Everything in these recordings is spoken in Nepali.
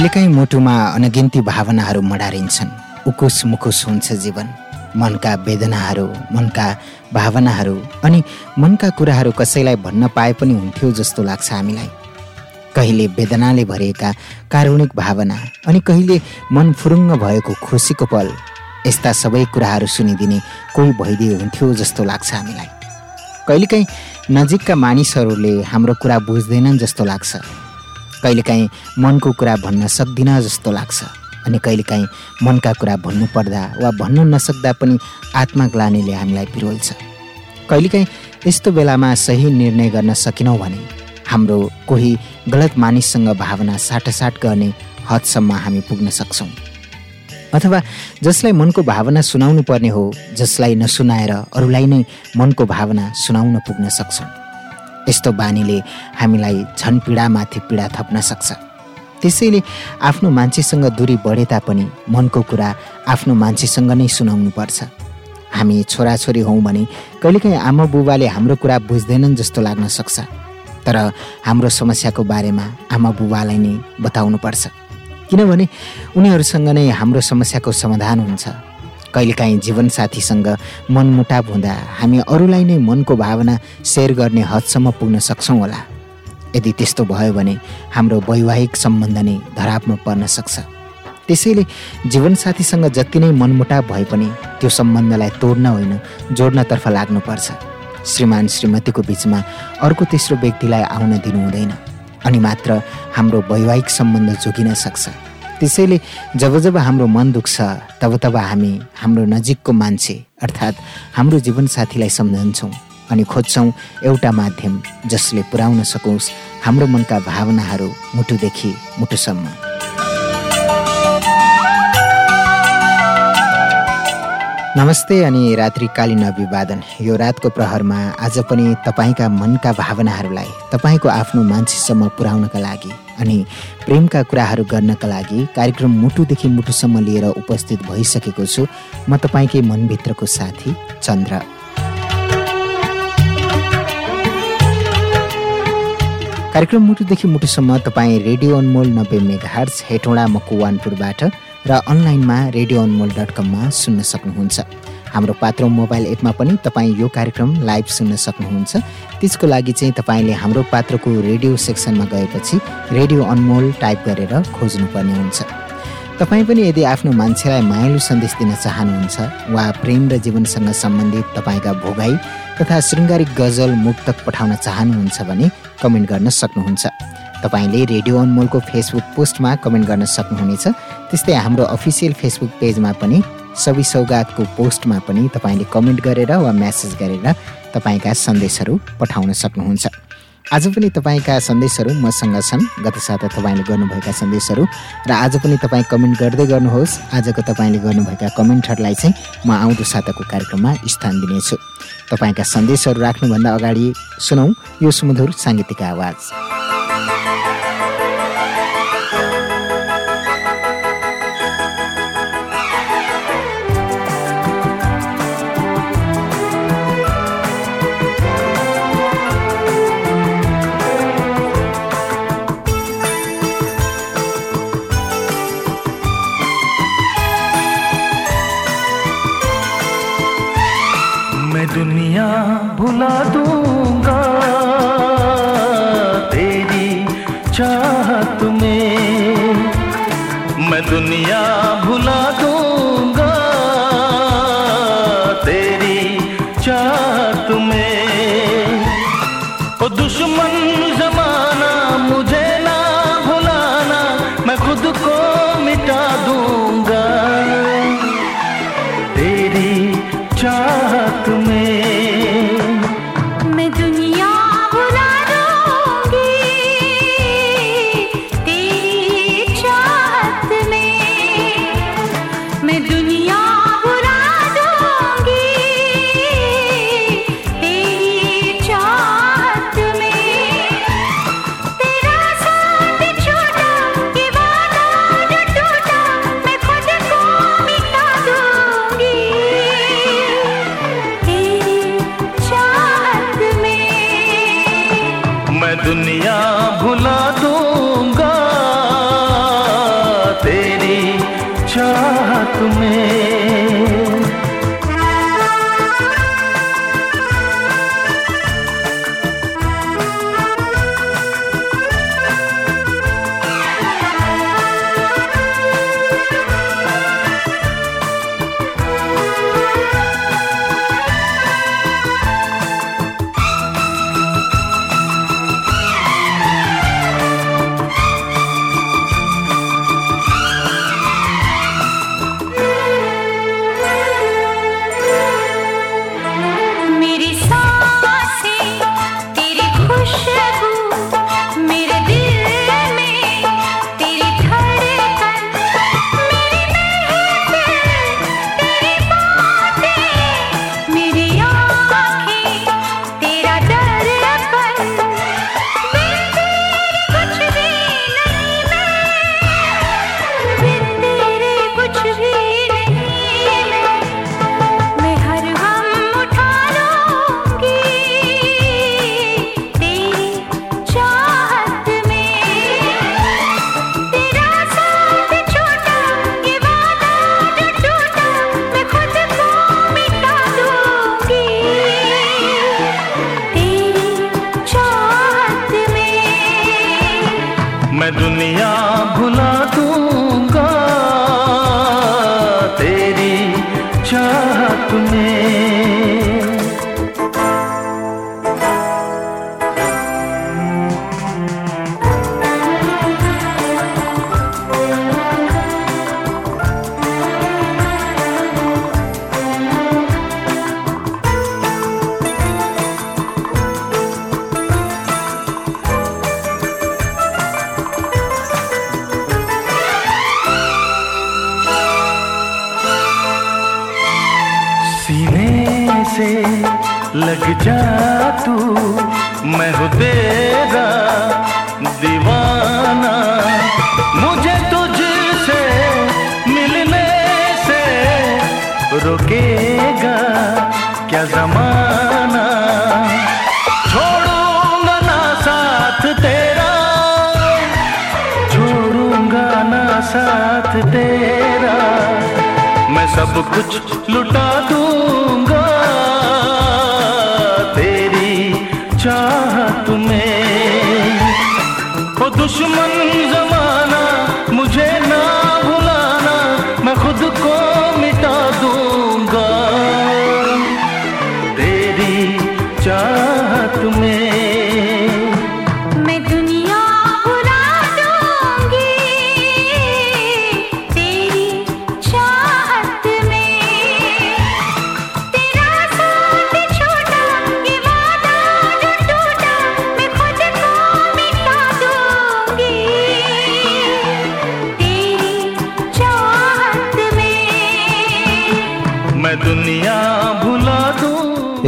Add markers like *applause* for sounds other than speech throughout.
कहिलेकाहीँ मुटुमा अनगिन्ती भावनाहरू मडारिन्छन्। उकुस मुकुस हुन्छ जीवन। मनका वेदनाहरू मनका भावनाहरू अनि मनका कुराहरू कसैलाई भन्न पाए पनि हुन्थ्यो जस्तो लाग्छ हामीलाई। कहिले वेदनाले भरिएका कारुणिक भावना अनि कहिले मन फुरुङ्ग भएको खुसीको पल यस्ता सबै कुराहरू सुनिदिने कोही भइदिए हुन्थ्यो जस्तो लाग्छ हामीलाई। कहिलेकाहीँ नजिकका मानिसहरूले हाम्रो कुरा बुझ्दैनन् जस्तो लाग्छ। कहिलेकाहीँ मनको कुरा भन्न सक्दिनँ जस्तो लाग्छ अनि कहिलेकाहीँ मनका कुरा भन्नु पर्दा वा भन्नु नसक्दा पनि आत्मग्लानीले हामीलाई पिरोल्छ। कहिलेकाहीँ यस्तो बेलामा सही निर्णय गर्न सकेनौँ भने हाम्रो कोही गलत मानिससँग भावना साटासाट गर्ने हदसम्म हामी पुग्न सक्छौँ। अथवा जसलाई मनको भावना सुनाउनु पर्ने हो जसलाई नसुनाएर अरूलाई नै मनको भावना सुनाउन पुग्न सक्छौँ यस्तो बानीले हामीलाई झन पीडामाथि पीडा थप्न सक्छ। त्यसैले आफ्नो मान्छेसँग दूरी बढे तापनि मनको कुरा आफ्नो मान्छेसँग नै सुनाउनु पर्छ हामी छोराछोरी हौँ भने कहिलेकाहीँ आमा बुबाले हाम्रो कुरा बुझ्दैनन् जस्तो लाग्न सक्छ। तर हाम्रो समस्याको बारेमा आमा बुबालाई नै बताउनु पर्छ किनभने उनीहरूसँग नै हाम्रो समस्याको समाधान हुन्छ। कहिलेकाहीँ जीवनसाथीसँग मनमुटाव हुँदा हामी अरूलाई नै मनको भावना सेयर गर्ने हदसम्म पुग्न सक्छौँ होला। यदि त्यस्तो भयो भने हाम्रो वैवाहिक सम्बन्ध नै धरापमा पर्न सक्छ। त्यसैले जीवनसाथीसँग जति नै मनमुटाव भए पनि त्यो सम्बन्धलाई तोड्न होइन जोड्नतर्फ लाग्नुपर्छ। श्रीमान श्रीमतीको बिचमा अर्को तेस्रो व्यक्तिलाई आउन दिनु हुँदैन। अनि मात्र हाम्रो वैवाहिक सम्बन्ध जोगिन सक्छ। त्यसैले जब जब हाम्रो मन दुख्छ तब तब हामी हाम्रो नजिकको मान्छे अर्थात् हाम्रो जीवनसाथीलाई सम्झन्छौँ अनि खोज्छौँ एउटा माध्यम जसले पुर्याउन सकोस् हाम्रो मनका भावनाहरू मुटुदेखि मुटुसम्म। नमस्ते अनि रात्रिकालीन अभिवादन। यो रातको प्रहरमा आज पनि तपाईँका मनका भावनाहरूलाई तपाईँको आफ्नो मान्छेसम्म पुर्याउनका लागि अनि प्रेमका कुराहरू गर्नका लागि कार्यक्रम मुटुदेखि मुटुसम्म लिएर उपस्थित भइसकेको छु म तपाईँकै मनभित्रको साथी चन्द्र। कार्यक्रम मुटुदेखि मुटुसम्म तपाईँ रेडियो अनमोल नब्बे मेगा हेटौँडा मकुवानपुरबाट र अनलाइनमा रेडियो अनमोल डट कममा सुन्न सक्नुहुन्छ। हाम्रो पात्रो मोबाइल एपमा पनि तपाईँ यो कार्यक्रम लाइभ सुन्न सक्नुहुन्छ। त्यसको लागि चाहिँ तपाईँले हाम्रो पात्रको रेडियो सेक्सनमा गएपछि रेडियो अनमोल टाइप गरेर खोज्नुपर्ने हुन्छ। तपाईँ पनि यदि आफ्नो मान्छेलाई मायालु सन्देश दिन चाहनुहुन्छ वा प्रेम र जीवनसँग सम्बन्धित तपाईँका भोगाई तथा शृङ्गारिक गजल मुक्तक पठाउन चाहनुहुन्छ भने कमेन्ट गर्न सक्नुहुन्छ। तपाईँले रेडियो अनमोलको फेसबुक पोस्टमा कमेन्ट गर्न सक्नुहुनेछ। त्यस्तै हाम्रो अफिसियल फेसबुक पेजमा पनि सबै सौगातको पोस्टमा पनि तपाईँले कमेन्ट गरेर वा म्यासेज गरेर तपाईँका सन्देशहरू पठाउन सक्नुहुन्छ। आज पनि तपाईँका सन्देशहरू मसँग छन्। गत साता तपाईँले गर्नुभएका सन्देशहरू र आज पनि तपाईँ कमेन्ट गर्दै गर्नुहोस्। आजको तपाईँले गर्नुभएका कमेन्टहरूलाई चाहिँ म आउँदो साताको कार्यक्रममा स्थान दिनेछु। तपाईँका सन्देशहरू राख्नुभन्दा अगाडि सुनौ यो सुमधुर साङ्गीतिक आवाज। सब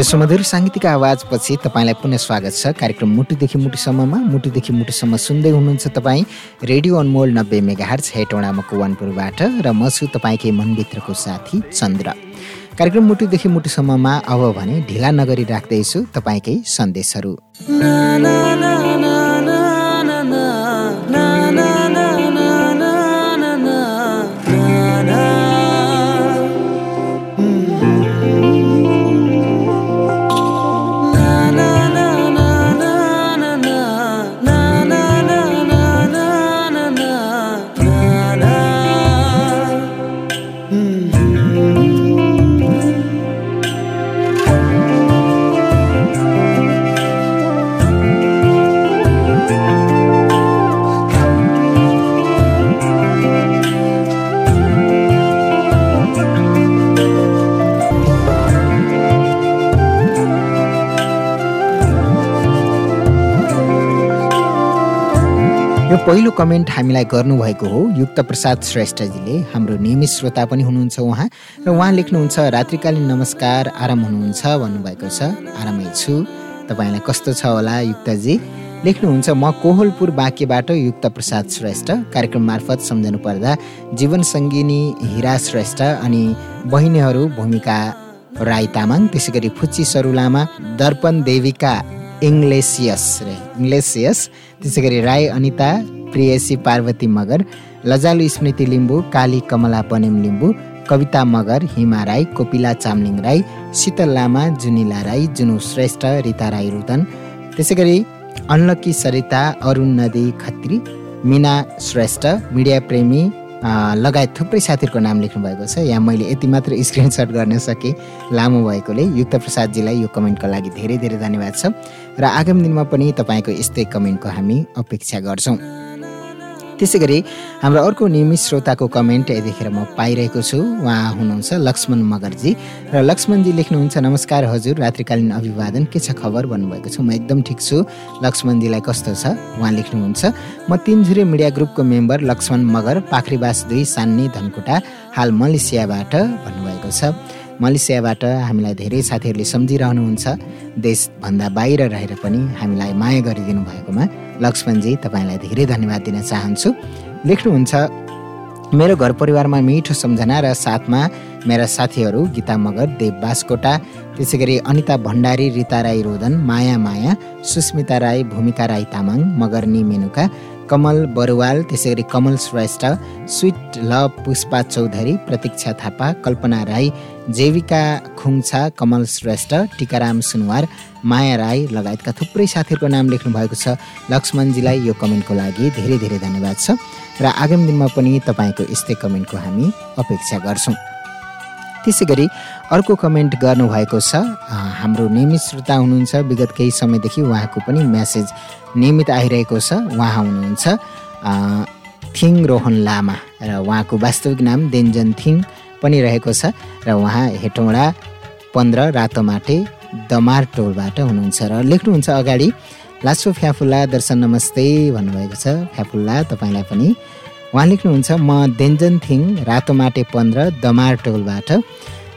सुमधुर साङ्गीतिक आवाजपछि तपाईँलाई पुनः स्वागत छ। कार्यक्रम मुटुदेखि मुटुसम्ममा मुटुदेखि मुटुसम्म सुन्दै हुनुहुन्छ तपाईँ रेडियो अनमोल नब्बे मेगा हर्च हेटौँडा मकुवानपुरबाट र म छु तपाईँकै मनभित्रको साथी चन्द्र। कार्यक्रम मुटुदेखि मुटुसम्ममा अब भने ढिला नगरी राख्दैछु तपाईँकै सन्देशहरू। पहिलो कमेन्ट हामीलाई गर्नुभएको हो युक्त प्रसाद श्रेष्ठजीले। हाम्रो नियमित श्रोता पनि हुनुहुन्छ उहाँ र उहाँ लेख्नुहुन्छ रात्रिकालीन नमस्कार आराम हुनुहुन्छ भन्नुभएको छ। आरामै छु। तपाईँलाई कस्तो छ होला युक्तजी? लेख्नुहुन्छ म कोहलपुर बाँकेबाट युक्त प्रसाद श्रेष्ठ। कार्यक्रम मार्फत सम्झनु पर्दा जीवन सङ्गिनी हिरा श्रेष्ठ अनि बहिनीहरू भूमिका राई तामाङ त्यसै गरी फुच्ची सरू लामा दर्पण देविका इङ्ग्लेसियस रे इङ्ग्लेसियस त्यसै गरी राई अनिता प्रियसी पार्वती मगर लजालु स्मृति लिम्बू काली कमला पनेम लिम्बू कविता मगर हिमा राई कोपिला चामलिङ राई शीतल लामा जुनिला राई जुनु श्रेष्ठ रिता राई रुदन। त्यसै गरी अनलकी सरिता अरुण नदी खत्री मिना श्रेष्ठ मिडिया प्रेमी लगायत थुप्रै साथीहरूको नाम लेख्नु भएको छ। यहाँ मैले यति मात्र स्क्रिनसट गर्न सकेँ लामो भएकोले। युक्त प्रसादजीलाई यो कमेन्टको लागि धेरै धेरै धन्यवाद छ। र आगामी दिनमा पनि तपाईँको यस्तै कमेन्टको हामी अपेक्षा गर्छौँ। त्यसै गरी हाम्रो अर्को नियमित श्रोताको कमेन्ट यतिखेर म पाइरहेको छु। उहाँ हुनुहुन्छ लक्ष्मण मगरजी। र लक्ष्मणजी लेख्नुहुन्छ नमस्कार हजुर रात्रिकालीन अभिवादन के छ खबर? भन्नुभएको छ। म एकदम ठिक छु। लक्ष्मणजीलाई कस्तो छ? उहाँ लेख्नुहुन्छ म तिनझुरे मिडिया ग्रुपको मेम्बर लक्ष्मण मगर पाखरीबास दुई सान्नी धनकुटा हाल मलेसियाबाट भन्नुभएको छ। मलेसियाबाट हामीलाई धेरै साथीहरूले सम्झिरहनुहुन्छ। देशभन्दा बाहिर रहेर पनि हामीलाई माया गरिदिनु भएकोमा लक्ष्मणजी तपाईँलाई धेरै धन्यवाद दिन चाहन्छु। लेख्नुहुन्छ मेरो घर परिवारमा मिठो सम्झना र साथमा मेरा साथीहरू गीता मगर देव बासकोटा त्यसै गरी अनिता भण्डारी रिता राई रोदन माया माया सुस्मिता राई भूमिका राई तामाङ मगर्नी मेनुका कमल बरुवाल त्यसै गरी कमल श्रेष्ठ स्विट लभ पुष्पा चौधरी प्रतीक्षा थापा कल्पना राई जेविका खुङछा कमल श्रेष्ठ टिकाराम सुनवार माया राई लगायतका थुप्रै साथीहरूको नाम लेख्नु भएको छ। लक्ष्मणजीलाई यो कमेन्टको लागि धेरै धेरै धन्यवाद छ। र आगामी दिनमा पनि तपाईँको यस्तै कमेन्टको हामी अपेक्षा गर्छौँ। त्यसै गरी अर्को कमेन्ट गर्नुभएको छ हाम्रो नियमित श्रोता हुनुहुन्छ। विगत केही समयदेखि उहाँको पनि म्यासेज नियमित आइरहेको छ उहाँ हुनुहुन्छ थिङ रोहन लामा र उहाँको वास्तविक नाम देन्जन थिङ पनि रहेको छ र उहाँ हेटौँडा पन्ध्र रातोमाटे दमार टोलबाट हुनुहुन्छ र लेख्नुहुन्छ अगाडि लासो फ्याफुल्ला दर्शन नमस्ते भन्नुभएको छ। फ्याफुल्ला तपाईँलाई पनि उहाँ लेख्नुहुन्छ म देन्जन थिङ रातोमाटे पन्ध्र दमार टोलबाट।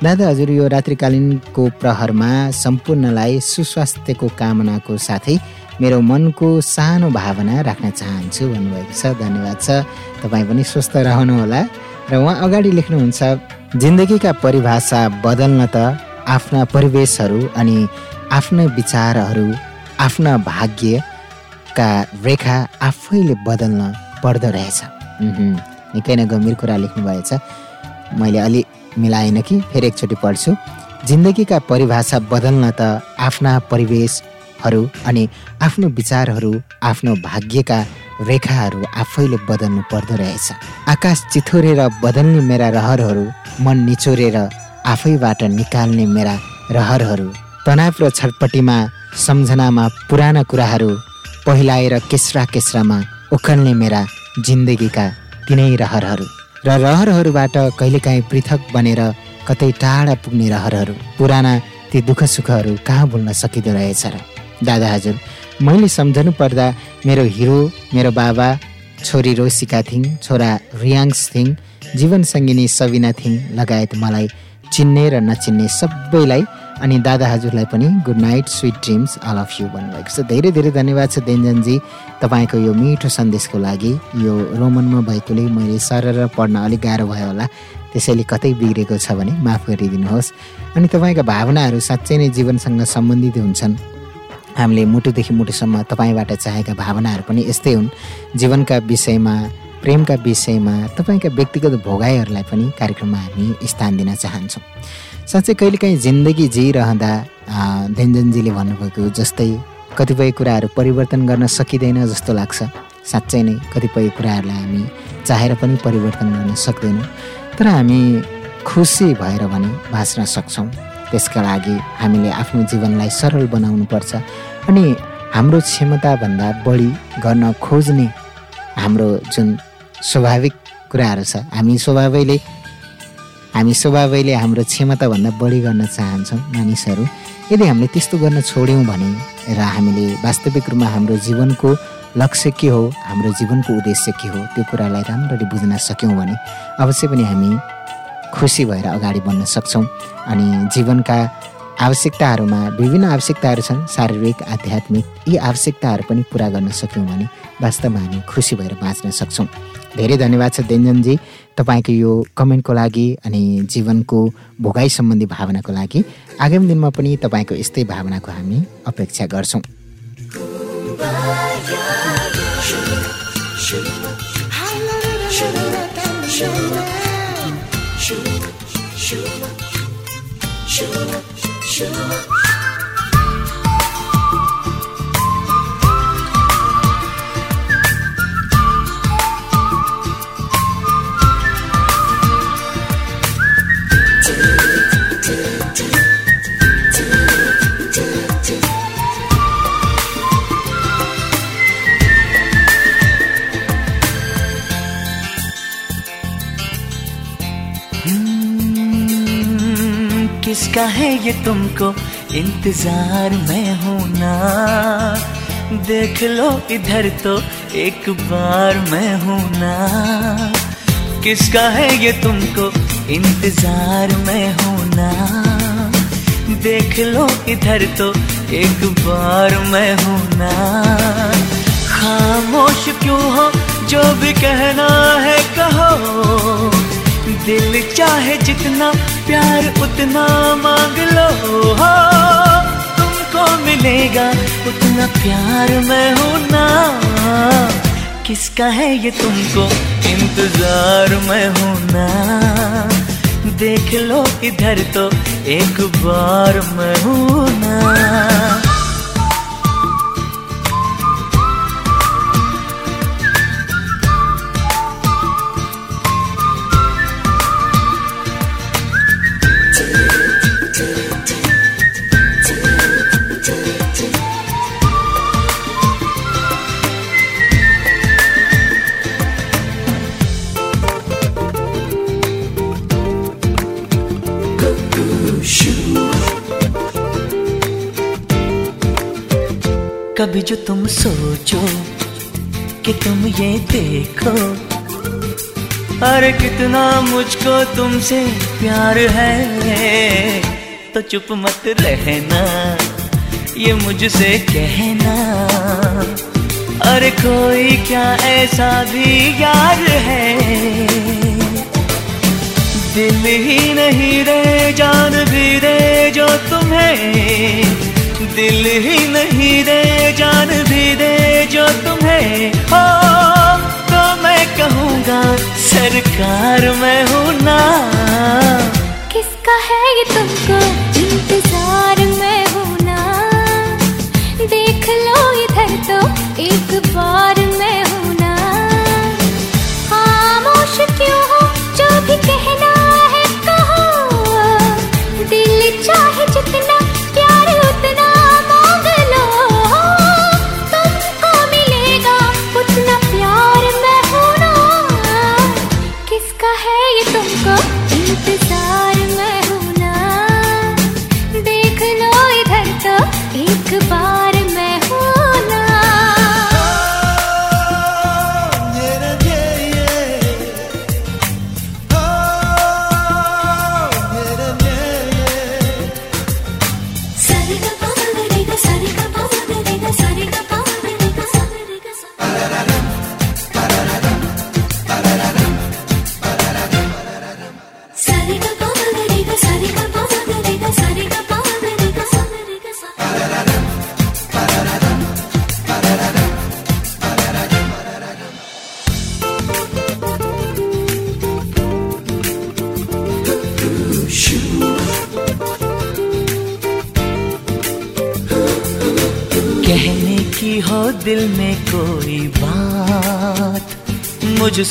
दादा हजुर यो रात्रिकालीनको प्रहरमा सम्पूर्णलाई सुस्वास्थ्यको कामनाको साथै मेरो मनको सानो भावना राख्न चाहन्छु भन्नुभएको छ। धन्यवाद छ। तपाईँ पनि स्वस्थ रहनुहोला। र उहाँ अगाडि लेख्नुहुन्छ जिन्दगीका परिभाषा बदल्न त आफ्ना परिवेशहरू अनि आफ्ना विचारहरू आफ्ना भाग्यका रेखा आफैले बदल्न पर्दो रहेछ। निकै नै गम्भीर कुरा लेख्नुभएछ मैले अलि मिलाएन कि फेरि एकचोटि पढ्छु। जिन्दगीका परिभाषा बदल्न त आफ्ना परिवेशहरू अनि आफ्नो विचारहरू आफ्नो भाग्यका रेखाहरू आफैले बदल्नु पर्दो रहेछ। आकाश चिथोरेर बदल्ने मेरा रहरहरू मन निचोरेर आफैबाट निकाल्ने मेरा रहरहरू तनाव र छटपट्टिमा सम्झनामा पुराना कुराहरू पहिलाएर केस्रा केस्रामा उखल्ने मेरा जिन्दगीका तिनै रहरहरू र रहरहरूबाट कहिलेकाहीँ पृथक बनेर कतै टाढा पुग्ने रहरहरू। पुराना ती दुःख सुखहरू कहाँ भुल्न सकिँदो रहेछ र? दादा हजुर मैले सम्झनु पर्दा मेरो हिरो मेरो बाबा छोरी रोसिका थिङ छोरा रियाङ्स थिङ जीवन सङ्गिनी सबिना थिङ लगायत मलाई चिन्ने र नचिन्ने सबैलाई अनि दादा हजुरलाई पनि good night sweet dreams all of you भन्नुभएको छ। धेरै धेरै धन्यवाद छ देन्जनजी तपाईँको यो मिठो सन्देशको लागि। यो रोमनमा भएकोले मैले सरर पढ्न अलिक गाह्रो भयो होला। त्यसैले कतै बिग्रेको छ भने माफ गरिदिनुहोस्। अनि तपाईँका भावनाहरू साँच्चै नै जीवनसँग सम्बन्धित हुन्छन्। हामीले मुटुदेखि मुटुसम्म तपाईँबाट चाहेका भावनाहरू पनि यस्तै हुन्। जीवनका विषयमा प्रेमका विषयमा तपाईँका व्यक्तिगत भोगाइहरूलाई पनि कार्यक्रममा हामी स्थान दिन चाहन्छौँ। साँच्चै कहिलेकाहीँ जिन्दगी जिइरहँदा धेन्जनजीले भन्नुभएको जस्तै कतिपय कुराहरू परिवर्तन गर्न सकिँदैन जस्तो लाग्छ। साँच्चै नै कतिपय कुराहरूलाई हामी चाहेर पनि परिवर्तन गर्न सक्दैनौँ। तर हामी खुसी भएर भने बाँच्न सक्छौँ। त्यसका लागि हामीले आफ्नो जीवनलाई सरल बनाउनु पर्छ अनि हाम्रो क्षमताभन्दा बढी गर्न खोज्ने हाम्रो जुन स्वाभाविक कुराहरू छ हामी स्वभावैले हामी स्वभावैले हाम्रो क्षमताभन्दा बढी गर्न चाहन्छौँ मानिसहरू। यदि हामीले त्यस्तो गर्न छोड्यौँ भने र हामीले वास्तविक रूपमा हाम्रो जीवनको लक्ष्य के हो हाम्रो जीवनको उद्देश्य के हो त्यो कुरालाई राम्ररी बुझ्न सक्यौँ भने अवश्य पनि हामी खुसी भएर अगाडि बढ्न सक्छौँ अनि जीवनका आवश्यकताहरूमा विभिन्न आवश्यकताहरू छन् शारीरिक आध्यात्मिक यी आवश्यकताहरू पनि पुरा गर्न सक्यौँ भने वास्तवमा हामी खुसी भएर बाँच्न सक्छौँ। धेरै धन्यवाद छ देन्जनजी तपाईँको यो कमेन्टको लागि अनि जीवनको भोगाई सम्बन्धी भावनाको लागि आगामी दिनमा पनि तपाईँको यस्तै भावनाको हामी अपेक्षा गर्छौँ किसका है ये तुमको इंतज़ार में हूँ ना। देख लो इधर तो एक बार मैं हूँ ना। किसका है ये तुमको इंतज़ार में हूँ ना। देख लो इधर तो एक बार मैं हूँ ना। खामोश क्यों हो? जो भी कहना है कहो। दिल चाहे जितना प्यार उतना मांग लो, हो। तुमको मिलेगा उतना प्यार मैं हूँ ना। किसका है ये तुमको इंतज़ार मैं हूँ ना। देख लो इधर तो एक बार मैं हूँ ना। कभी जो तुम सोचो कि तुम ये देखो। अरे कितना मुझको तुमसे प्यार है तो चुप मत रहना, ये मुझसे कहना। अरे कोई क्या ऐसा भी यार है? दिल ही नहीं रे, जान भी रे जो तुम्हें। दिल ही नहीं दे जान भी दे जो तुम्हें हो। तो मैं कहूँगा, सरकार मैं हूँ ना। किसका है ये तुमको इंतज़ार मैं हूँ ना? देख लो इधर तो एक बार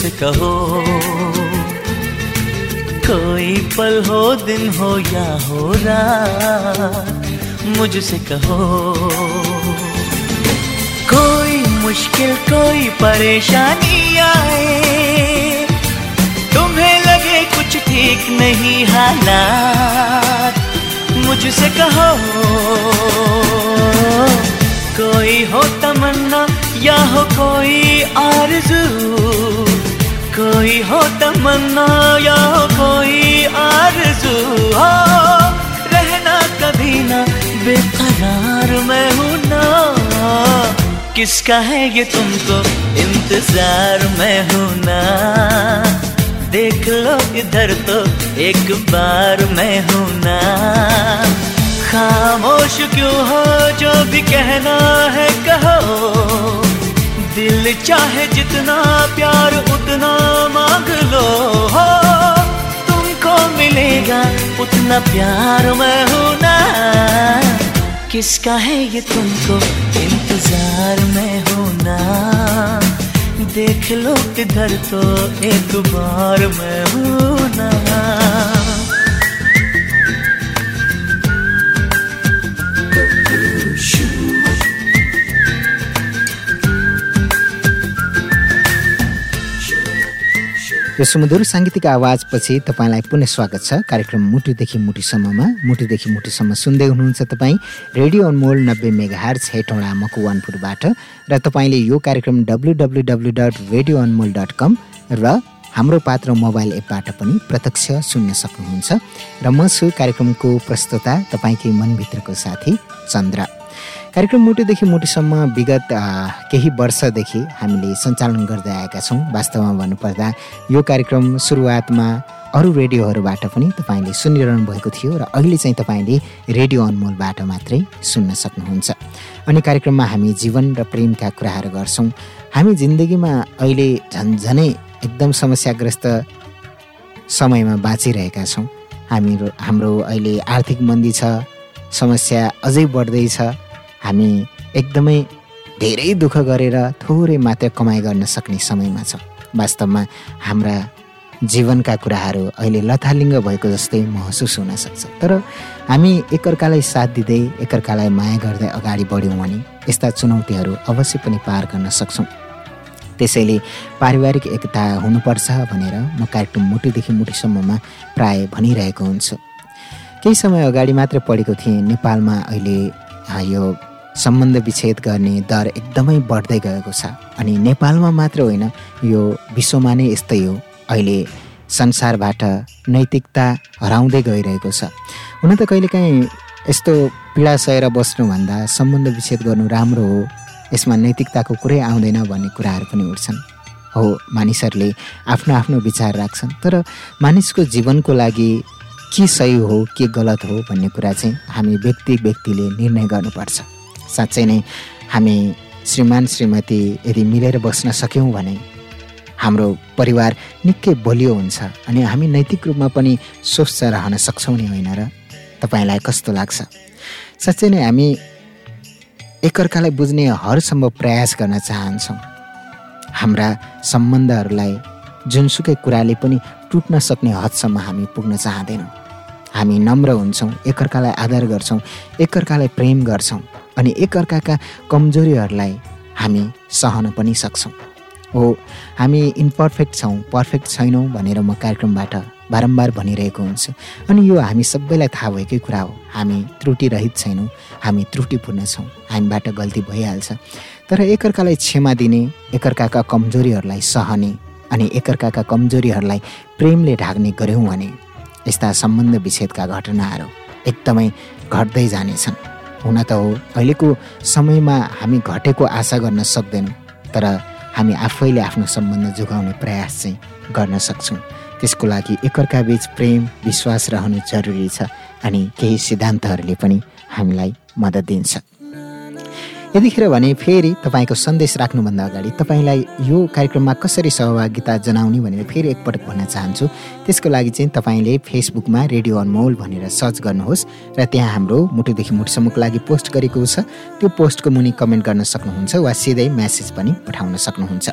मुझसे कहो, कोई पल हो, दिन हो या हो रात, मुझसे कहो, कोई मुश्किल, कोई परेशानी आए, तुम्हें लगे कुछ ठीक नहीं हालात, मुझसे कहो, कोई हो तमन्ना या हो कोई आरज़ू कोई हो तमन्ना या हो कोई आरज़ू, हो रहना कभी ना, बेकरार मैं हूँ ना। किसका है ये तुमको इंतज़ार मैं हूँ ना। देख लो इधर तो एक बार मैं हूँ ना। खामोश क्यों हो, जो भी कहना है कहो। दिल चाहे जितना प्यार, उतना मांग लो। हो, तुमको मिलेगा, उतना प्यार मैं हूँ ना। किसका है ये तुमको इंतज़ार में हूँ ना। देख लो किधर तो एक बार मैं हूँ ना। यो सुमधुर साङ्गीतिक आवाजपछि तपाईँलाई पुनः स्वागत छ। कार्यक्रम मुटुदेखि मुटुसम्ममा मुटुदेखि मुटुसम्म सुन्दै हुनुहुन्छ तपाईँ रेडियो अनमोल नब्बे मेगा हार्स हेटौँडा मकुवानपुरबाट र तपाईँले यो कार्यक्रम W W W dot radio Anmol dot com र हाम्रो पात्र मोबाइल एपबाट पनि प्रत्यक्ष सुन्न सक्नुहुन्छ। र म छु कार्यक्रमको प्रस्तुता तपाईँकै मनभित्रको साथी चन्द्र। कार्यक्रम मुटुदेखि मुटुसम्म विगत केही वर्षदेखि हामीले सञ्चालन गर्दै आएका छौँ। वास्तवमा भन्नुपर्दा यो कार्यक्रम सुरुवातमा अरू रेडियोहरूबाट पनि तपाईँले सुनिरहनु भएको थियो र अहिले चाहिँ तपाईँले रेडियो अनमोलबाट मात्रै सुन्न सक्नुहुन्छ। अनि कार्यक्रममा हामी जीवन र प्रेमका कुराहरू गर्छौँ। हामी जिन्दगीमा अहिले झन्झनै एकदम समस्याग्रस्त समयमा बाँचिरहेका छौँ। हामीहरू हाम्रो अहिले आर्थिक मन्दी छ समस्या अझै बढ्दैछ हामी एकदमै धेरै दुःख गरेर थोरै मात्र कमाइ गर्न सक्ने समयमा छौँ। वास्तवमा हाम्रा जीवनका कुराहरू अहिले लथालिङ्ग भएको जस्तै महसुस हुन सक्छ। तर हामी एकअर्कालाई साथ दिँदै एकअर्कालाई माया गर्दै अगाडि बढ्यौँ भने यस्ता चुनौतीहरू अवश्य पनि पार गर्न सक्छौँ। त्यसैले पारिवारिक एकता हुनुपर्छ भनेर म कार्यक्रम मुटुदेखि मुटुसम्ममा प्राय भनिरहेको हुन्छु। केही समय अगाडि मात्र पढेको थिएँ। नेपालमा अहिले यो सम्बन्ध विच्छेद गर्ने दर एकदमै बढ्दै गएको छ। अनि नेपालमा मात्र होइन यो विश्वमा नै यस्तै हो। अहिले संसारबाट नैतिकता हराउँदै गइरहेको छ। हुन त कहिलेकाहीँ यस्तो पीडा सहेर बस्नुभन्दा सम्बन्ध विच्छेद गर्नु राम्रो हो। यसमा नैतिकताको कुरै आउँदैन भन्ने कुराहरू पनि उठ्छन्। हो मानिसहरूले आफ्नो आफ्नो विचार राख्छन्। तर मानिसको जीवनको लागि के सही हो के गलत हो भन्ने कुरा चाहिँ हामी व्यक्ति व्यक्तिले निर्णय गर्नुपर्छ। साँच्चै नै हामी श्रीमान श्रीमती यदि मिलेर बस्न सक्यौँ भने हाम्रो परिवार निकै बलियो हुन्छ अनि हामी नैतिक रूपमा पनि स्वस्थ रहन सक्छौँ नि होइन र? तपाईँलाई कस्तो लाग्छ? साँच्चै नै हामी एकअर्कालाई बुझ्ने हरसम्भव प्रयास गर्न चाहन्छौँ। हाम्रा सम्बन्धहरूलाई जुनसुकै कुराले पनि टुट्न सक्ने हदसम्म हामी पुग्न चाहँदैनौँ। हामी नम्र हुन्छौँ एकअर्कालाई आदर गर्छौँ एकअर्कालाई प्रेम गर्छौँ। अनि एकअर्काका कमजोरीहरूलाई हामी सहन पनि सक्छौँ। हो हामी इम्पर्फेक्ट छौँ पर्फेक्ट छैनौँ भनेर म कार्यक्रमबाट बारम्बार भनिरहेको हुन्छु। अनि यो हामी सबैलाई थाहा भएकै कुरा हो। हामी त्रुटिरहित छैनौँ हामी त्रुटिपूर्ण छौँ हामीबाट गल्ती भइहाल्छ। तर एकअर्कालाई क्षमा दिने एकअर्काका कमजोरीहरूलाई सहने अनि एकअर्काका कमजोरीहरूलाई प्रेमले ढाक्ने गऱ्यौँ भने यस्ता सम्बन्ध विच्छेदका घटनाहरू एकदमै घट्दै जानेछन्। हुन त हो। अहिलेको समयमा हामी घटेको आशा गर्न सक्दैनौँ तर हामी आफैले आफ्नो सम्बन्ध जोगाउने प्रयास चाहिँ गर्न सक्छौँ। त्यसको लागि एकअर्का बिच प्रेम विश्वास रहनु जरुरी छ अनि केही सिद्धान्तहरूले पनि हामीलाई मद्दत दिन्छ यतिखेर भने फेरि तपाईँको सन्देश राख्नुभन्दा अगाडि तपाईँलाई यो कार्यक्रममा कसरी सहभागिता जनाउने भनेर फेरि एकपटक भन्न चाहन्छु। त्यसको लागि चाहिँ तपाईँले फेसबुकमा रेडियो अनमोल भनेर सर्च गर्नुहोस् र त्यहाँ हाम्रो मुटुदेखि मुटुसम्मको लागि पोस्ट गरेको छ। त्यो पोस्टको मुनि कमेन्ट गर्न सक्नुहुन्छ वा सिधै म्यासेज पनि पठाउन सक्नुहुन्छ।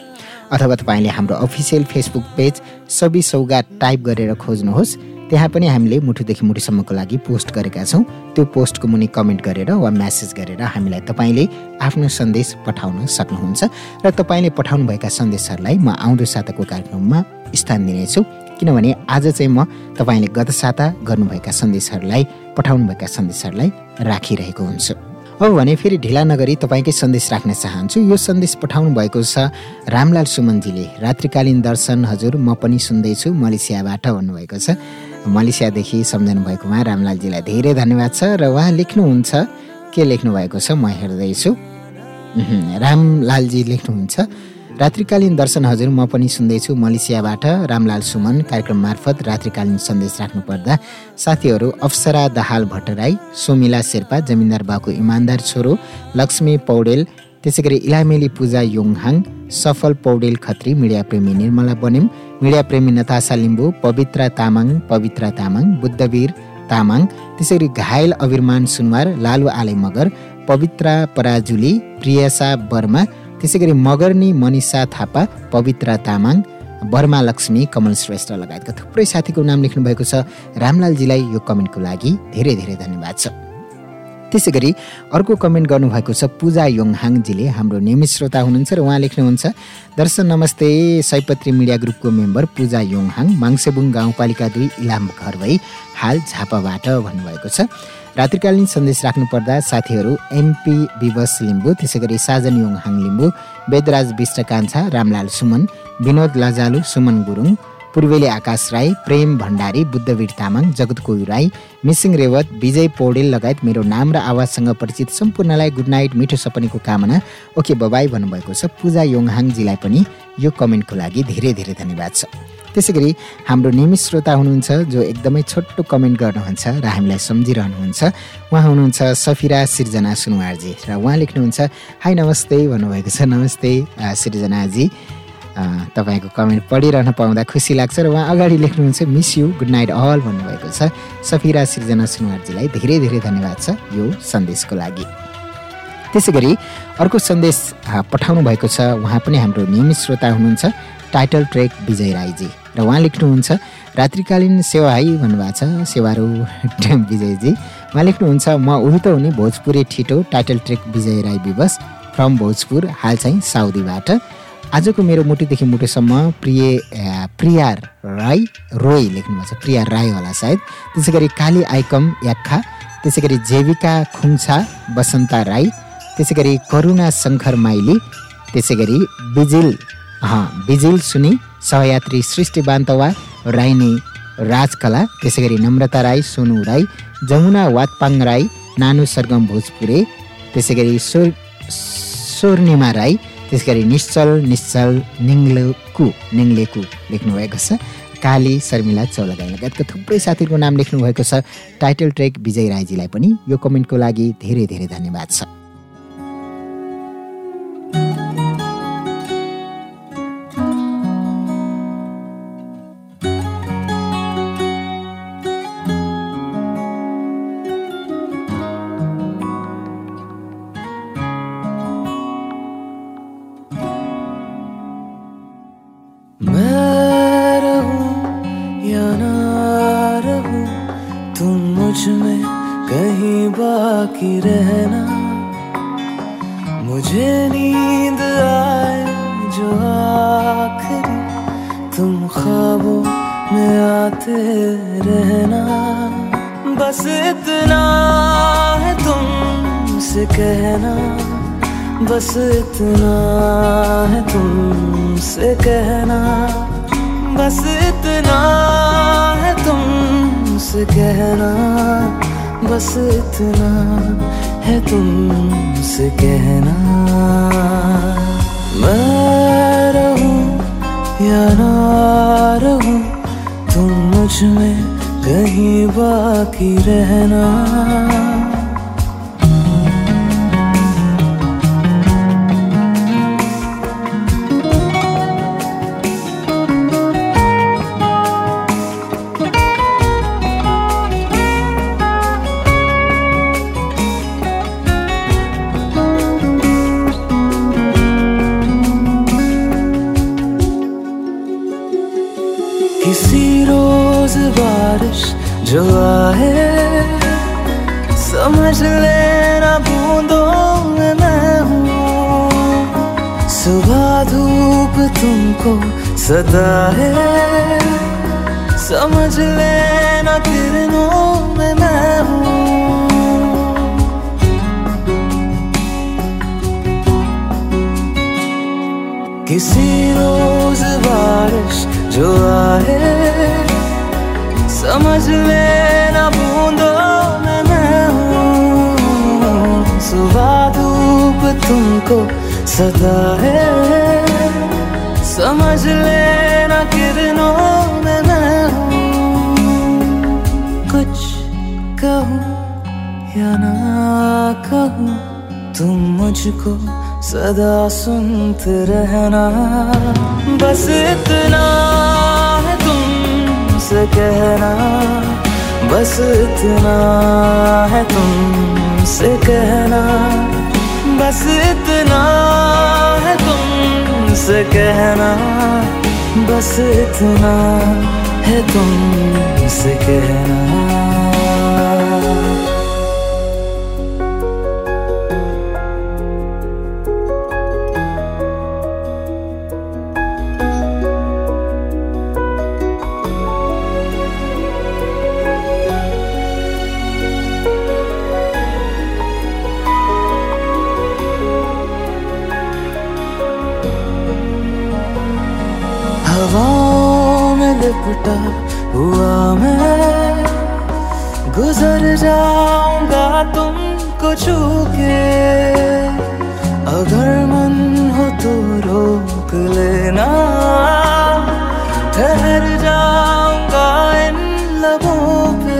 अथवा तपाईँले हाम्रो अफिसियल फेसबुक पेज सबि सौगात टाइप गरेर खोज्नुहोस्। त्यहाँ पनि हामीले मुठुदेखि मुठुसम्मको लागि पोस्ट गरेका छौँ। त्यो पोस्टको मुनि कमेन्ट गरेर वा म्यासेज गरेर हामीलाई तपाईँले आफ्नो सन्देश पठाउन सक्नुहुन्छ। र तपाईँले पठाउनुभएका सन्देशहरूलाई म आउँदो साताको कार्यक्रममा स्थान दिनेछु। किनभने आज चाहिँ म तपाईँले गत साता गर्नुभएका सन्देशहरूलाई पठाउनुभएका सन्देशहरूलाई राखिरहेको हुन्छु। अब भने फेरि ढिला नगरी तपाईँकै सन्देश राख्न चाहन्छु। यो सन्देश पठाउनु भएको छ रामलाल सुमनजीले। रात्रिकालीन दर्शन हजुर म पनि सुन्दैछु। मलेसियाबाट भन्नुभएको छ। मलेसियादेखि सम्झनु भएकोमा रामलालजीलाई धेरै धन्यवाद छ र उहाँ लेख्नुहुन्छ। के लेख्नु भएको छ म हेर्दैछु। रामलालजी लेख्नुहुन्छ। रात्रिकालीन दर्शन हजुर म पनि सुन्दैछु मलेसियाबाट रामलाल सुमन कार्यक्रम मार्फत रात्रिकालीन सन्देश राख्नुपर्दा। साथीहरू अप्सरा दहाल भट्टराई सोमिला शेर्पा जमिनदार बाबुको इमान्दार छोरो लक्ष्मी पौडेल त्यसै गरी इलामेली पूजा योङहाङ सफल पौडेल खत्री मिडिया प्रेमी निर्मला बनेम मिडिया प्रेमी नतासा लिम्बू पवित्र तामाङ पवित्र तामाङ बुद्धवीर तामाङ त्यसै गरी घायल अविरमान सुनवार लालु आले मगर पवित्र पराजुली प्रियसा वर्मा त्यसै गरी मगर्नी मनिषा थापा पवित्र तामाङ वर्मा लक्ष्मी कमल श्रेष्ठ लगायतका थुप्रै साथीको नाम लेख्नु भएको छ। रामलालजीलाई यो कमेन्टको लागि धेरै धेरै धन्यवाद छ। त्यसै गरी अर्को कमेन्ट गर्नुभएको छ पूजा योङहाङजीले हाम्रो नियमित श्रोता हुनुहुन्छ र उहाँ लेख्नुहुन्छ दर्शन नमस्ते सयपत्री मिडिया ग्रुपको मेम्बर पूजा योङहाङ माङ्सेबुङ गाउँपालिका दुई इलाम घर भई हाल झापाबाट भन्नुभएको छ। रात्रिकालीन सन्देश राख्नुपर्दा साथीहरू एमपी विवश लिम्बू त्यसै गरी साजन योङहाङ लिम्बू वेदराज विष्ट कान्छा रामलाल सुमन विनोद लजालु सुमन गुरुङ पूर्वेली आकाश राई प्रेम भण्डारी बुद्धवीर तामाङ जगत कोही राई मिसिङ रेवत विजय पौडेल लगायत मेरो नाम र आवाजसँग परिचित सम्पूर्णलाई गुड नाइट मिठो सपनीको कामना। ओके बबाई भन्नुभएको छ। पूजा योङहाङजीलाई पनि यो कमेन्टको लागि धेरै धेरै धन्यवाद छ। त्यसै गरी हाम्रो नियमित श्रोता हुनुहुन्छ जो एकदमै छोटो कमेन्ट गर्नुहुन्छ र हामीलाई सम्झिरहनुहुन्छ। उहाँ हुनुहुन्छ सफिरा सिर्जना सुनवारजी र उहाँ लेख्नुहुन्छ हाई नमस्ते भन्नुभएको छ। नमस्ते सिर्जनाजी। तपाईँको कमेन्ट पढिरहन पाउँदा खुसी लाग्छ र उहाँ अगाडि लेख्नुहुन्छ miss you good night all भन्नुभएको छ। सफिरा सिर्जना सुनवारजीलाई धेरै धेरै धन्यवाद छ यो सन्देशको लागि। त्यसै गरी अर्को सन्देश पठाउनु भएको छ। उहाँ पनि हाम्रो नियमित श्रोता हुनुहुन्छ टाइटल ट्रेक विजय राईजी। र उहाँ लेख्नुहुन्छ रात्रिकालीन सेवा है भन्नुभएको छ। सेवारो *laughs* विजयजी। उहाँ लेख्नुहुन्छ म उही त हुने Bhojpuri ठिटो title track Vijay Rai Bibash from Bhojpur हाल चाहिँ साउदीबाट। आजको मेरो मुटुदेखि मुटुसम्म प्रिय प्रिया राई रोय लेख्नुभएको छ। प्रिया राई होला सायद। त्यसै गरी काली आइकम याक्खा त्यसै गरी जेविका खुङछा बसन्ता राई त्यसै गरी करुणा शङ्कर माइली त्यसै गरी बिजिल बिजिल सुनि सहयात्री सृष्टि बान्तवा राईनी राजकला त्यसै गरी नम्रता राई सोनु राई जमुना वातपाङ राई नानु सरगम भोजपुरे त्यसै गरी स्वर स्वर्णिमा राई त्यस गरी निश्चल निश्चल निङ्लेकु निङ्लेकु लेख्नुभएको छ। काली शर्मिला चौलागाई लगायतका थुप्रै साथीहरूको नाम लेख्नुभएको छ। टाइटल ट्रेक विजय राईजीलाई पनि यो कमेन्टको लागि धेरै धेरै धन्यवाद छ। बाकी रहना। मुझे नींद आए जो आखिरी। तुम ख्वाबों में आते रहना। बस इतना है तुमसे कहना। बस इतना है तुमसे कहना। बस इतना है तुम से कहना। बस इतना है तुमसे कहना। मैं रहूँ या ना रहूँ, तुम मुझमें कहीं बाकी रहना। तुमको सदा है। समझ लेना किरणों में मैं हूँ। किसी रोज बारिश जो आए, समझ लेना बूंदों में मैं हूँ। सुबह धूप तुमको सदा है। समझ लेना किरणों में मैं कुछ कहूँ या ना कहूँ, तुम मुझको सदा सुनते रहना। बस इतना है तुमसे कहना, बस इतना है तुमसे कहना। बस इतना है तुमसे कहना बस इतना है तुमसे कहना। में लिपटा हुआ मैं। गुजर जाऊँगा तुमको छू के अगर मन हो तो रोक लेना। ठहर जाऊँगा इन लबों पे।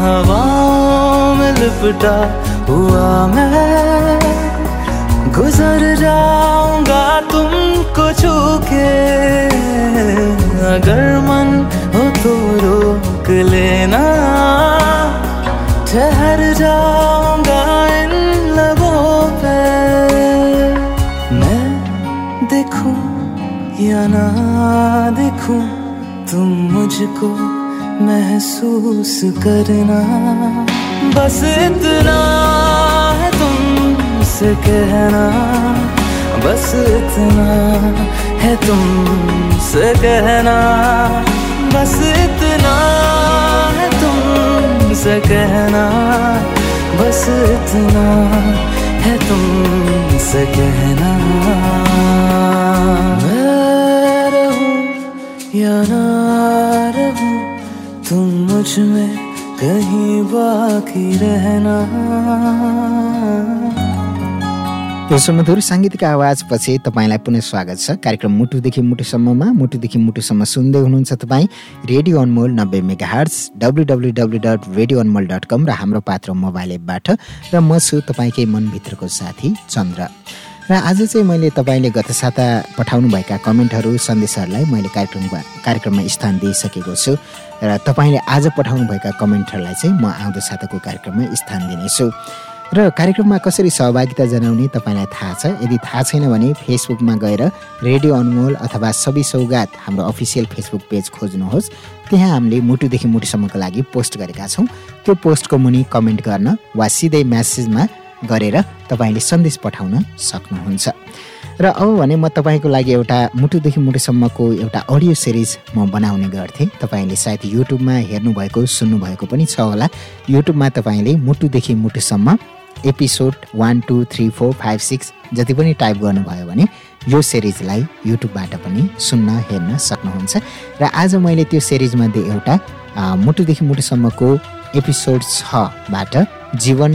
हवाओं में लिपटा हुआ मैं। गुजर जाऊँगा तुमको छू के अगर मन हो तो रोक लेना। ठहर जाऊँगा इन लबों पे। मैं देखूँ या ना देखूँ, तुम मुझको महसूस करना। बस इतना। तुमसे कहना, बस इतना है तुम से कहना, बस इतना है तुम से कहना, बस इतना है तुम से कहना। मैं रहूँ या ना रहूँ, तुम मुझमें कहीं बाकी रहना। सुमधुर साङ्गीतिक आवाजपछि तपाईँलाई पुनः स्वागत छ। कार्यक्रम मुटुदेखि मुटुसम्ममा मुटुदेखि मुटुसम्म सुन्दै हुनुहुन्छ तपाईँ रेडियो अनमोल नब्बे megahertz W W W dot radio Anmol dot com र हाम्रो पात्र मोबाइल एपबाट। र म छु तपाईँकै मनभित्रको साथी चन्द्र। र आज चाहिँ मैले तपाईँले गत साता पठाउनुभएका कमेन्टहरू सन्देशहरूलाई मैले कार्यक्रममा कार्यक्रममा स्थान दिइसकेको छु। र तपाईँले आज पठाउनुभएका कमेन्टहरूलाई चाहिँ म आउँदो साताको कार्यक्रममा स्थान दिनेछु। र कार्यक्रममा कसरी सहभागिता जनाउने तपाईँलाई थाहा छ? यदि थाहा छैन भने फेसबुकमा गएर रेडियो अनमोल अथवा सबै सौगात हाम्रो अफिसियल फेसबुक पेज खोज्नुहोस्। त्यहाँ हामीले मुटुदेखि मुटुसम्मको लागि पोस्ट गरेका छौँ। त्यो पोस्टको मुनि कमेन्ट गर्न वा सिधै म्यासेजमा गरेर तपाईँले सन्देश पठाउन सक्नुहुन्छ। र अब भने म तपाईँको लागि एउटा मुटुदेखि मुटुसम्मको एउटा अडियो सिरिज म बनाउने गर्थेँ। तपाईँले सायद युट्युबमा हेर्नुभएको सुन्नुभएको पनि छ होला। युट्युबमा तपाईँले मुटुदेखि मुटुसम्म episode one two three four five six जति पनि टाइप गर्नुभयो भने यो सिरिजलाई युट्युबबाट पनि सुन्न हेर्न सक्नुहुन्छ। र आज मैले त्यो सिरिजमध्ये एउटा मुटुदेखि मुटुसम्मको एपिसोड छबाट जीवन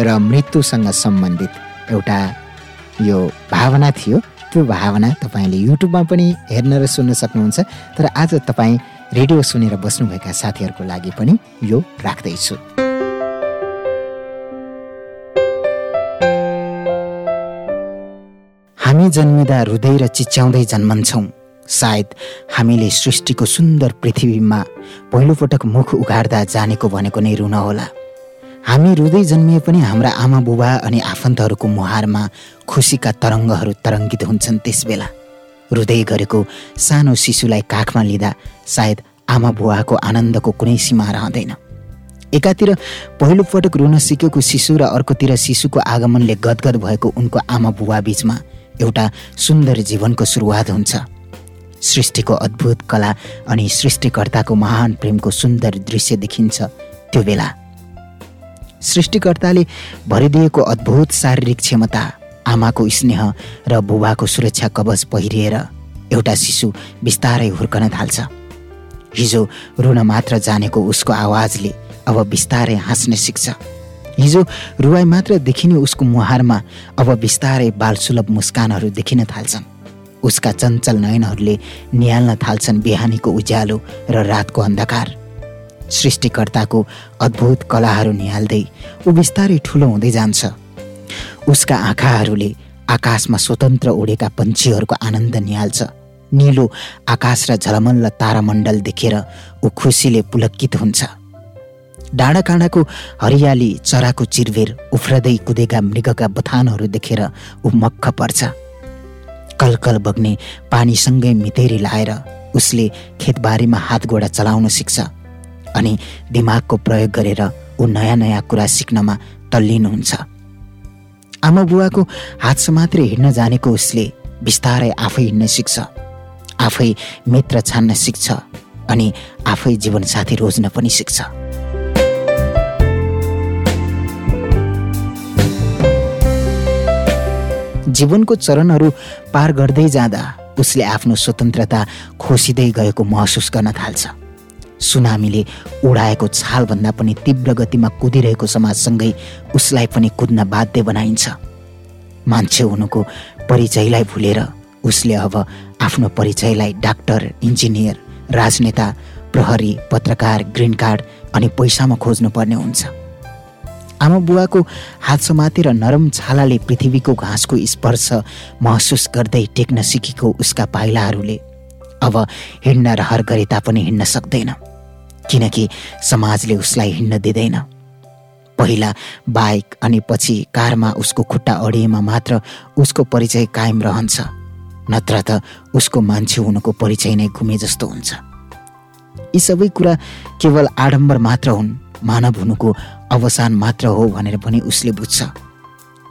र मृत्युसँग सम्बन्धित एउटा यो भावना थियो। त्यो भावना तपाईँले युट्युबमा पनि हेर्न र सुन्न सक्नुहुन्छ। तर आज तपाईँ रेडियो सुनेर बस्नुभएका साथीहरूको लागि पनि यो राख्दैछु। हामी जन्मिँदा रुँदै र चिच्याउँदै जन्मन्छौँ। सायद हामीले सृष्टिको सुन्दर पृथ्वीमा पहिलोपटक मुख उघार्दा जानेको भनेको नै रुन होला। हामी रुँदै जन्मिए पनि हाम्रा आमा बुबा अनि आफन्तहरूको मुहारमा खुसीका तरङ्गहरू तरङ्गित हुन्छन् त्यसबेला। रुँदै गरेको सानो शिशुलाई काखमा लिँदा सायद आमा बुवाको आनन्दको कुनै सीमा रहँदैन। एकातिर पहिलोपटक रुन सिकेको शिशु र अर्कोतिर शिशुको आगमनले गदगद भएको उनको आमा बुवा बिचमा एउटा सुन्दर जीवनको सुरुवात हुन्छ। सृष्टिको अद्भुत कला अनि सृष्टिकर्ताको महान प्रेमको सुन्दर दृश्य देखिन्छ त्यो बेला। सृष्टिकर्ताले भरिदिएको अद्भुत शारीरिक क्षमता आमाको स्नेह र बुबाको सुरक्षा कवच पहिरिएर एउटा शिशु बिस्तारै हुर्कन थाल्छ। हिजो रुन मात्र जानेको उसको आवाजले अब बिस्तारै हाँस्न सिक्छ। हिजो रुवाई मात्र देखिने उसको मुहारमा अब बिस्तारै बालसुलभ मुस्कानहरू देखिन थाल्छन्। उसका चञ्चल नयनहरूले निहाल्न थाल्छन् बिहानीको उज्यालो र रातको अन्धकार। सृष्टिकर्ताको अद्भुत कलाहरू निहाल्दै ऊ बिस्तारै ठुलो हुँदै जान्छ। उसका आँखाहरूले आकाशमा स्वतन्त्र उडेका पन्छीहरूको आनन्द निहाल्छ। निलो आकाश र झलमल्ल तारामण्डल देखेर ऊ खुसीले पुलक्कित हुन्छ। डाँडा काँडाको हरियाली चराको चिरवेर उफ्रदै कुदेका मृगका बथानहरू देखेर ऊ मक्ख पर्छ। कलकल बग्ने पानीसँगै मितेरी लाएर उसले खेतबारीमा हात गोडा चलाउन सिक्छ अनि दिमागको प्रयोग गरेर ऊ नयाँ नयाँ कुरा सिक्नमा तल्लिन हुन्छ। आमा बुवाको हात समात्रै हिँड्न जानेको उसले बिस्तारै आफै हिँड्न सिक्छ आफै मित्र छान्न सिक्छ अनि आफै जीवनसाथी रोज्न पनि सिक्छ। जीवनको चरणहरू पार गर्दै जाँदा उसले आफ्नो स्वतन्त्रता खोसिँदै गएको महसुस गर्न थाल्छ। सुनामीले उडाएको छालभन्दा पनि तीव्र गतिमा कुदिरहेको समाजसँगै उसलाई पनि कुद्न बाध्य बनाइन्छ। मान्छे हुनुको परिचयलाई भुलेर उसले अब आफ्नो परिचयलाई डाक्टर इन्जिनियर राजनेता प्रहरी पत्रकार ग्रिन कार्ड अनि पैसामा खोज्नुपर्ने हुन्छ। आमा बुवाको हात समातेर नरम छालाले पृथ्वीको घाँसको स्पर्श महसुस गर्दै टेक्न सिकेको उसका पाइलाहरूले अब हिँड्न रहर गरे तापनि हिँड्न सक्दैन। किनकि समाजले उसलाई हिँड्न दिँदैन। पहिला बाइक अनि पछि कारमा उसको खुट्टा अडिएमा मात्र उसको परिचय कायम रहन्छ। नत्र त उसको मान्छे हुनुको परिचय नै घुमे जस्तो हुन्छ। यी सबै कुरा केवल आडम्बर मात्र हुन् मानव हुनुको अवसान मात्र हो भनेर पनि उसले बुझ्छ।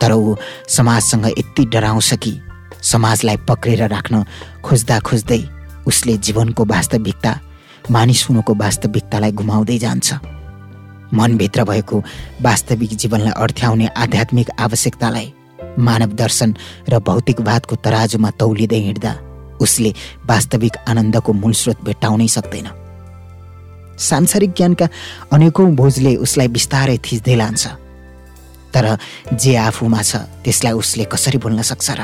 तर ऊ समाजसँग यति डराउँछ कि समाजलाई पक्रेर राख्न खोज्दा खोज्दै उसले जीवनको वास्तविकता मानिस हुनुको वास्तविकतालाई गुमाउँदै जान्छ। मनभित्र भएको वास्तविक जीवनलाई अर्थ्याउने आध्यात्मिक आवश्यकतालाई मानव दर्शन र भौतिकवादको तराजुमा तौलिँदै हिँड्दा उसले वास्तविक आनन्दको मूल स्रोत भेट्टाउनै सक्दैन। सांसारिक ज्ञानका अनेकौँ बोझले उसलाई बिस्तारै थिच्दै लान्छ। तर जे आफूमा छ त्यसलाई उसले कसरी भुल्न सक्छ र?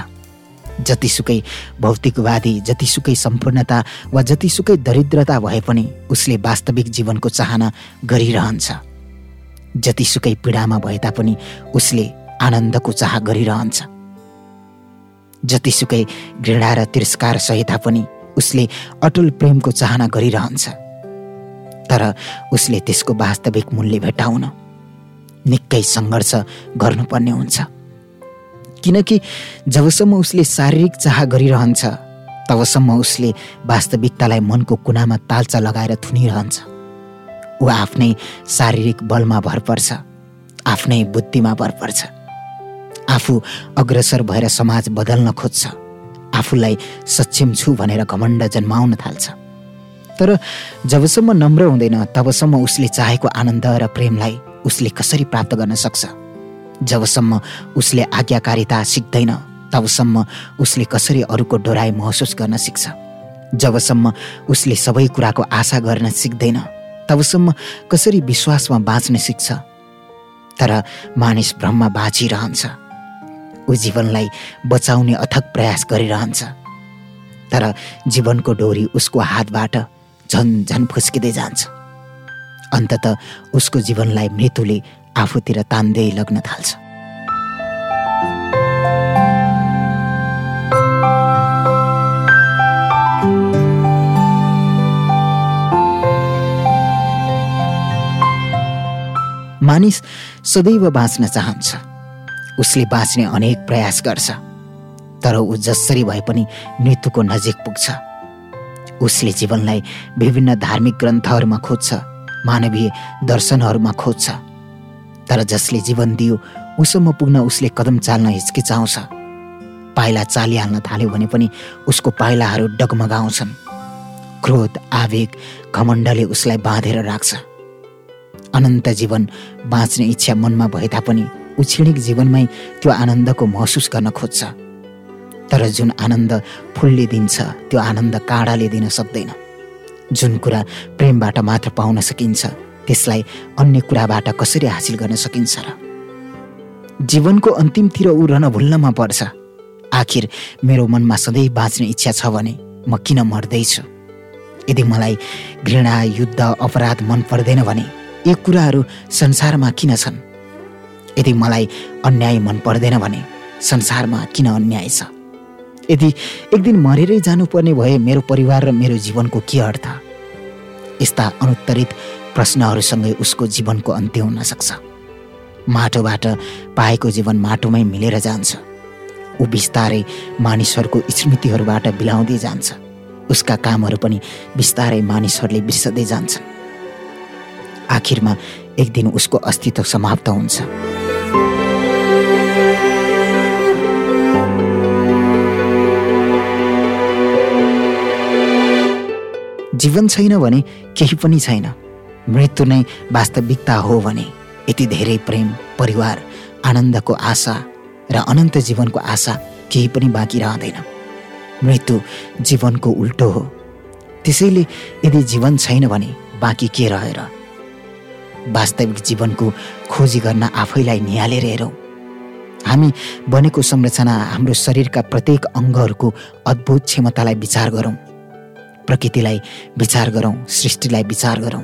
जतिसुकै भौतिकवादी जतिसुकै सम्पूर्णता वा जतिसुकै दरिद्रता भए पनि उसले वास्तविक जीवनको चाहना गरिरहन्छ। जतिसुकै पीडामा भए तापनि उसले आनन्दको चाह गरिरहन्छ। जतिसुकै घृणा र तिरस्कार सहे तापनि उसले अटुल प्रेमको चाहना गरिरहन्छ। तर उसले त्यसको वास्तविक मूल्य भेटाउन निकै सङ्घर्ष गर्नुपर्ने हुन्छ। किनकि जबसम्म उसले शारीरिक चाह गरिरहन्छ तबसम्म उसले वास्तविकतालाई मनको कुनामा तालचा लगाएर थुनिरहन्छ। ऊ आफ्नै शारीरिक बलमा भर पर्छ आफ्नै बुद्धिमा भर पर्छ। आफू अग्रसर भएर समाज बदल्न खोज्छ आफूलाई सक्षम छु भनेर घमण्ड जन्माउन थाल्छ। तर जबसम्म नम्र हुँदैन तबसम्म उसले चाहेको आनन्द र प्रेमलाई उसले कसरी प्राप्त गर्न सक्छ? जबसम्म उसले आज्ञाकारिता सिक्दैन तबसम्म उसले कसरी अरूको डोराइ महसुस गर्न सिक्छ? जबसम्म उसले सबै कुराको आशा गर्न सिक्दैन तबसम्म कसरी विश्वासमा बाँच्न सिक्छ? तर मानिस भ्रममा बाँचिरहन्छ। ऊ जीवनलाई बचाउने अथक प्रयास गरिरहन्छ। तर जीवनको डोरी उसको हातबाट झन झन फुस्किँदै जान्छ। अन्तत उसको जीवनलाई मृत्युले आफूतिर तान्दै लग्न थाल्छ। मानिस सदैव बाँच्न चाहन्छ। उसले बाँच्ने अनेक प्रयास गर्छ। तर ऊ जसरी भए पनि मृत्युको नजिक पुग्छ। उसले जीवनलाई विभिन्न धार्मिक ग्रन्थहरूमा खोज्छ मानवीय दर्शनहरूमा खोज्छ। तर जसले जीवन दियो उसम्म पुग्न उसले कदम चाल्न हिचकिचाउँछ। पाइला चालिहाल्न थाल्यो भने पनि उसको पाइलाहरू डगमगाउँछन्। क्रोध आवेग घमण्डले उसलाई बाँधेर राख्छ। अनन्त जीवन बाँच्ने इच्छा मनमा भए तापनि क्षणिक जीवनमै त्यो आनन्दको महसुस गर्न खोज्छ। तर जुन आनन्द फुलले दिन्छ त्यो आनन्द काँडाले दिन सक्दैन। जुन कुरा प्रेमबाट मात्र पाउन सकिन्छ त्यसलाई अन्य कुराबाट कसरी हासिल गर्न सकिन्छ र? जीवनको अन्तिमतिर ऊ रणभुल्लमा पर्छ। आखिर मेरो मनमा सधैँ बाँच्ने इच्छा छ भने म किन मर्दैछु? यदि मलाई घृणा युद्ध अपराध मन पर्दैन भने यी कुराहरू संसारमा किन छन्? यदि मलाई अन्याय मन पर्दैन भने संसारमा किन अन्याय छ? यदि एक दिन मरेरै जानुपर्ने भए मेरो परिवार र मेरो जीवनको के अर्थ? यस्ता अनुत्तरित प्रश्नहरूसँगै उसको जीवनको अन्त्य हुन सक्छ। माटोबाट पाएको जीवन माटोमै मिलेर जान्छ। ऊ बिस्तारै मानिसहरूको स्मृतिहरूबाट बिलाउँदै जान्छ। उसका कामहरू पनि बिस्तारै मानिसहरूले बिर्सदै जान्छन्। आखिरमा एक दिन उसको अस्तित्व समाप्त हुन्छ। जीवन छैन भने केही पनि छैन। मृत्यु नै वास्तविकता हो भने यति धेरै प्रेम परिवार आनन्दको आशा र अनन्त जीवनको आशा केही पनि बाँकी रहँदैन। मृत्यु जीवनको उल्टो हो। त्यसैले यदि जीवन छैन भने बाँकी के रहेर? वास्तविक जीवनको खोजी गर्न आफैलाई निहालेर हेरौँ। हामी बनेको संरचना हाम्रो शरीरका प्रत्येक अङ्गहरूको अद्भुत क्षमतालाई विचार गरौँ। प्रकृतिलाई विचार गरौँ सृष्टिलाई विचार गरौँ।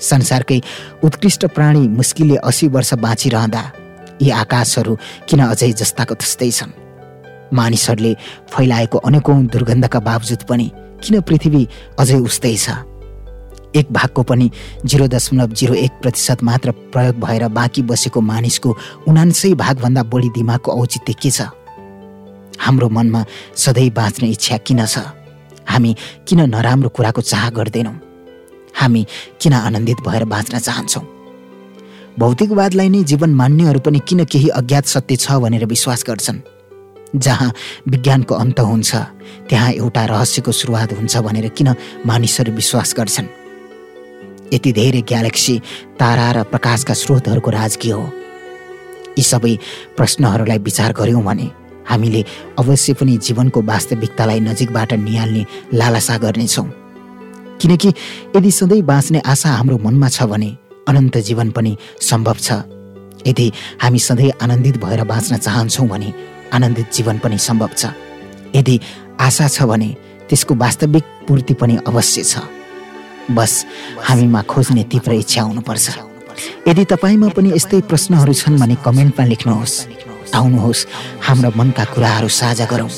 संसारकै उत्कृष्ट प्राणी मुस्किलले असी वर्ष बाँचिरहँदा यी आकाशहरू किन अझै जस्ताको तस्तै छन्? मानिसहरूले फैलाएको अनेकौँ दुर्गन्धका बावजुद पनि किन पृथ्वी अझै उस्तै छ? एक भागको पनि जिरो दशमलव जिरो एक प्रतिशत मात्र प्रयोग भएर बाँकी बसेको मानिसको उनान्सै भागभन्दा बढी दिमागको औचित्य के छ? हाम्रो मनमा सधैँ बाँच्ने इच्छा किन छ? हामी किन नराम्रो कुराको चाह गर्दैनौँ? हामी किन आनन्दित भएर बाँच्न चाहन्छौँ? भौतिकवादलाई नै जीवन मान्नेहरू पनि किन केही अज्ञात सत्य छ भनेर विश्वास गर्छन्? जहाँ विज्ञानको अन्त हुन्छ त्यहाँ एउटा रहस्यको सुरुवात हुन्छ भनेर किन मानिसहरू विश्वास गर्छन्? यति धेरै ग्यालेक्सी तारा र प्रकाशका स्रोतहरूको राज के हो। यी सबै प्रश्नहरूलाई विचार गऱ्यौँ भने हामीले अवश्य पनि जीवनको वास्तविकतालाई नजिकबाट निहाल्ने लालसा गर्नेछौँ। किनकि यदि सधैँ बाँच्ने आशा हाम्रो मनमा छ भने अनन्त जीवन पनि सम्भव छ। यदि हामी सधैँ आनन्दित भएर बाँच्न चाहन्छौँ भने आनन्दित जीवन पनि सम्भव छ। यदि आशा छ भने त्यसको वास्तविक पूर्ति पनि अवश्य छ। बस हामीमा खोज्ने तीव्र इच्छा हुनुपर्छ। यदि तपाईँमा पनि यस्तै प्रश्नहरू छन् भने कमेन्टमा लेख्नुहोस्। आउनुहोस् हाम्रा मनका कुराहरू साझा गरौँ।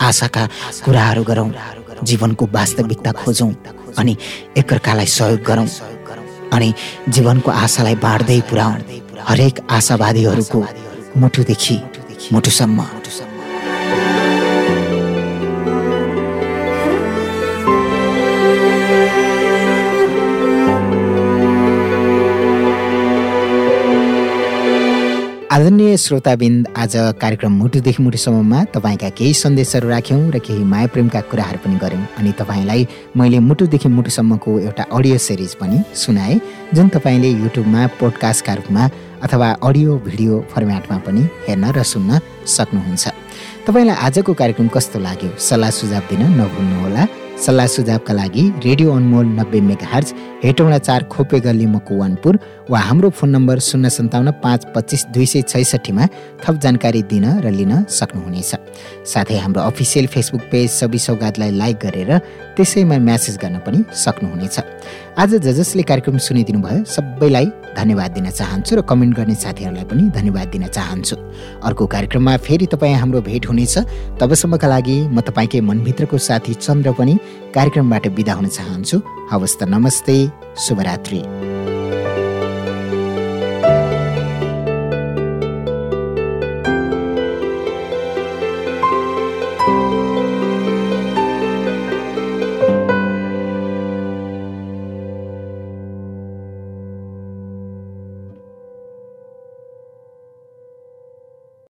आशाका कुराहरू गरौँ। जीवनको वास्तविकता खोजौँ अनि एकअर्कालाई सहयोग गरौँ। अनि जीवनको आशालाई बाँड्दै पुऱ्याउँ। हरेक आशावादीहरूको मुटुदेखि मुटुसम्म। आदरणीय श्रोताबिन्द आज कार्यक्रम मुटुदेखि मुटुसम्ममा तपाईँका केही सन्देशहरू राख्यौँ र केही माया प्रेमका कुराहरू पनि गऱ्यौँ। अनि तपाईँलाई मैले मुटुदेखि मुटुसम्मको एउटा अडियो सिरिज पनि सुनाएँ जुन तपाईँले युट्युबमा पोडकास्टका रूपमा अथवा अडियो भिडियो फर्मेटमा पनि हेर्न र सुन्न सक्नुहुन्छ। तपाईँलाई आजको कार्यक्रम कस्तो लाग्यो? सल्लाह सुझाव दिन नभुल्नुहोला। सल्लाह सुझावका लागि रेडियो अनमोल नब्बे मेगा हर्ज हेटौँडा चार खोपे गल्ली मकुवानपुर वा हाम्रो फोन नम्बर शून्य सन्ताउन्न पाँच पच्चिस दुई सय छैसठीमा थप जानकारी दिन र लिन सक्नुहुनेछ। साथै हाम्रो अफिसियल फेसबुक पेज सबि सौगातलाई लाइक गरेर त्यसैमा म्यासेज गर्न पनि सक्नुहुनेछ। आज ज जसले कार्यक्रम सुनिदिनु भयो सबैलाई धन्यवाद दिन चाहन्छु र कमेन्ट गर्ने साथीहरूलाई पनि धन्यवाद दिन चाहन्छु। अर्को कार्यक्रममा फेरि तपाईँ हाम्रो भेट हुनेछ। तबसम्मका लागि म तपाईँकै मनभित्रको साथी चन्द्र पनि कार्यक्रमबाट बिदा हुन चाहन्छु। हवस् त नमस्ते शुभरात्री।